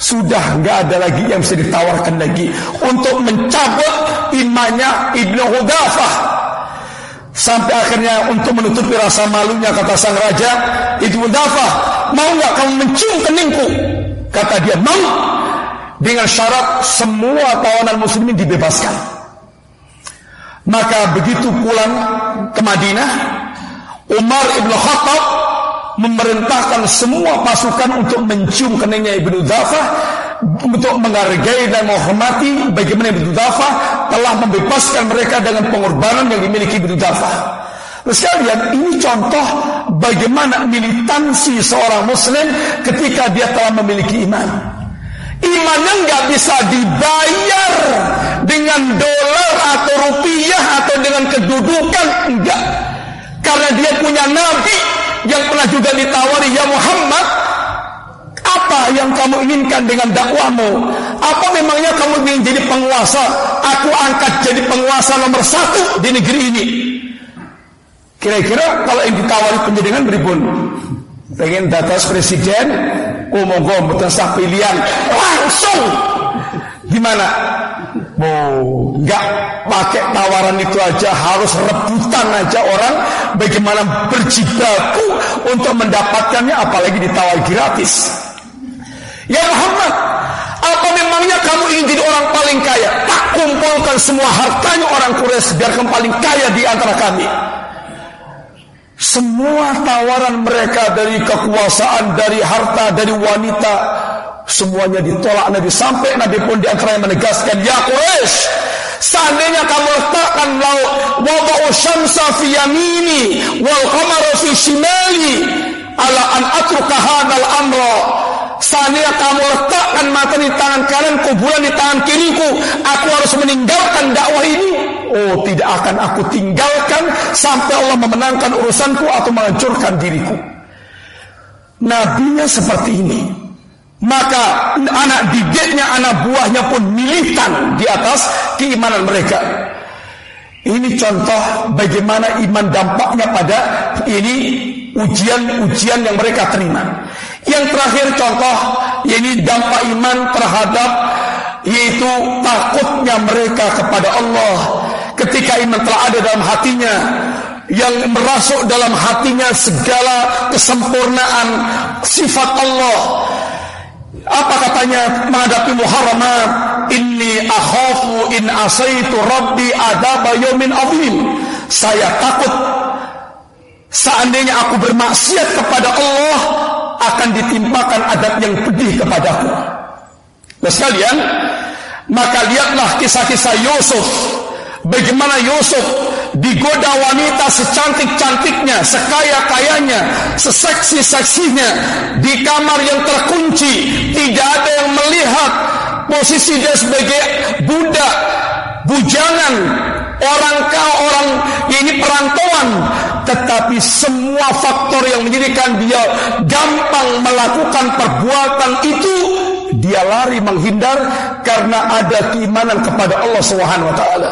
sudah nggak ada lagi yang bisa ditawarkan lagi untuk mencabut imannya Ibnu Hudafah. Sampai akhirnya untuk menutupi rasa malunya kata sang raja, Ibnu Hudafah, mau nggak kamu mencium keningku? Kata dia, mau dengan syarat semua tawanan muslimin dibebaskan. Maka begitu pulang ke Madinah, Umar ibn Khattab memerintahkan semua pasukan untuk mencium keningnya Ibnu Dafah untuk menghargai dan menghormati bagaimana Ibnu Dafah telah membebaskan mereka dengan pengorbanan yang dimiliki Ibnu Dafah. Sekalian, ini contoh bagaimana militansi seorang muslim ketika dia telah memiliki iman. Imannya nggak bisa dibayar dengan dolar atau rupiah atau dengan kedudukan, enggak. Karena dia punya nabi yang pernah juga ditawari, ya Muhammad, apa yang kamu inginkan dengan dakwahmu? Apa memangnya kamu ingin jadi penguasa? Aku angkat jadi penguasa nomor satu di negeri ini. Kira-kira kalau yang ditawari penjaringan beribun Pengen datas presiden Oh monggo betul sah pilihan Langsung Gimana? Oh, nggak pakai tawaran itu aja harus rebutan aja orang bagaimana berjibaku untuk mendapatkannya apalagi ditawar gratis. Ya Muhammad, apa memangnya kamu ingin jadi orang paling kaya? Tak kumpulkan semua hartanya orang Quraisy biar kamu paling kaya di antara kami. Semua tawaran mereka dari kekuasaan, dari harta, dari wanita, semuanya ditolak Nabi sampai Nabi pun di antara yang menegaskan, ya Quraisy, seandainya kamu letakkan lau wada'u syamsa fi yamini wal qamara fi shimali ala an atruka hadzal amra Seandainya kamu letakkan mata di tangan kanan, kuburan di tangan kiriku, aku harus meninggalkan dakwah ini. Oh, tidak akan aku tinggalkan sampai Allah memenangkan urusanku atau menghancurkan diriku. Nabinya seperti ini. Maka anak didiknya, anak buahnya pun militan di atas keimanan mereka. Ini contoh bagaimana iman dampaknya pada ini ujian-ujian yang mereka terima. Yang terakhir contoh ini dampak iman terhadap yaitu takutnya mereka kepada Allah. Ketika iman telah ada dalam hatinya yang merasuk dalam hatinya segala kesempurnaan sifat Allah. Apa katanya menghadapi muharramat? Inni akhafu in asaitu rabbi adaba yaumin azim. Saya takut. Seandainya aku bermaksiat kepada Allah akan ditimpakan adab yang pedih kepadaku. Nah sekalian, maka lihatlah kisah-kisah Yusuf. Bagaimana Yusuf digoda wanita secantik-cantiknya, sekaya-kayanya, seseksi-seksinya di kamar yang terkunci, tidak ada yang melihat posisi dia sebagai budak, bujangan, orang kau orang ini perantauan tetapi semua faktor yang menjadikan dia gampang melakukan perbuatan itu dia lari menghindar karena ada keimanan kepada Allah Subhanahu wa taala.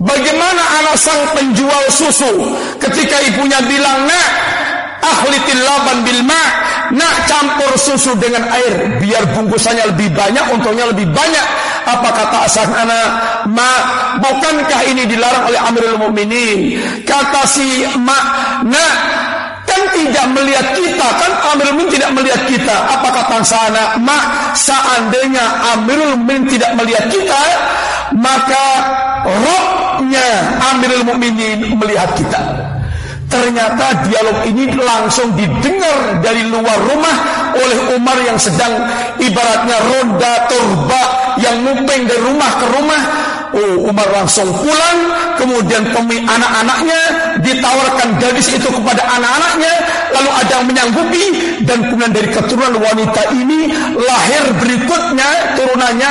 Bagaimana anak sang penjual susu ketika ibunya bilang, "Nak, ahlitil laban bil ma', nak campur susu dengan air biar bungkusannya lebih banyak, untungnya lebih banyak." Apa kata sang anak? Ma, bukankah ini dilarang oleh Amirul Mukminin? Kata si ma, nak kan tidak melihat kita kan Amirul Mukminin tidak melihat kita. Apa kata sana? Ma, seandainya Amirul Mukminin tidak melihat kita, maka rohnya Amirul Mukminin melihat kita. Ternyata dialog ini langsung didengar dari luar rumah oleh Umar yang sedang ibaratnya ronda turba yang nguping dari rumah ke rumah. Oh, Umar langsung pulang, kemudian pemi anak-anaknya ditawarkan gadis itu kepada anak-anaknya, lalu ada yang menyanggupi dan kemudian dari keturunan wanita ini lahir berikutnya turunannya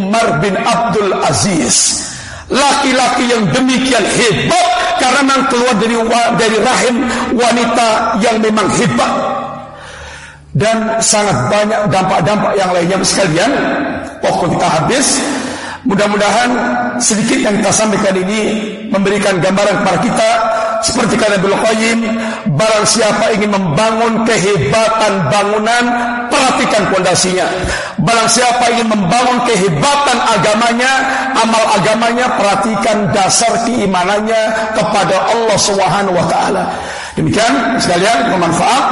Umar bin Abdul Aziz. Laki-laki yang demikian hebat karena memang keluar dari dari rahim wanita yang memang hebat. Dan sangat banyak dampak-dampak yang lainnya. Sekalian pokok kita habis mudah-mudahan sedikit yang kita sampaikan ini memberikan gambaran kepada kita seperti kata Ibnu Qayyim barang siapa ingin membangun kehebatan bangunan perhatikan pondasinya. Barang siapa ingin membangun kehebatan agamanya amal agamanya perhatikan dasar keimanannya kepada Allah Subhanahu wa taala. Demikian sekalian bermanfaat.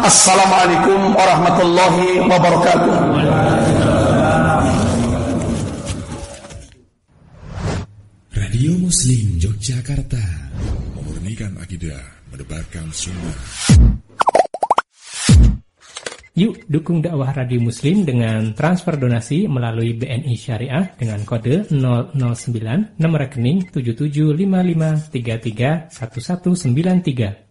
Wassalamualaikum warahmatullahi wabarakatuh Radio Muslim Yogyakarta Memurnikan akidah, mendebarkan sunnah. Yuk dukung dakwah Radio Muslim dengan transfer donasi melalui BNI Syariah dengan kode 009 nomor rekening 7755331193.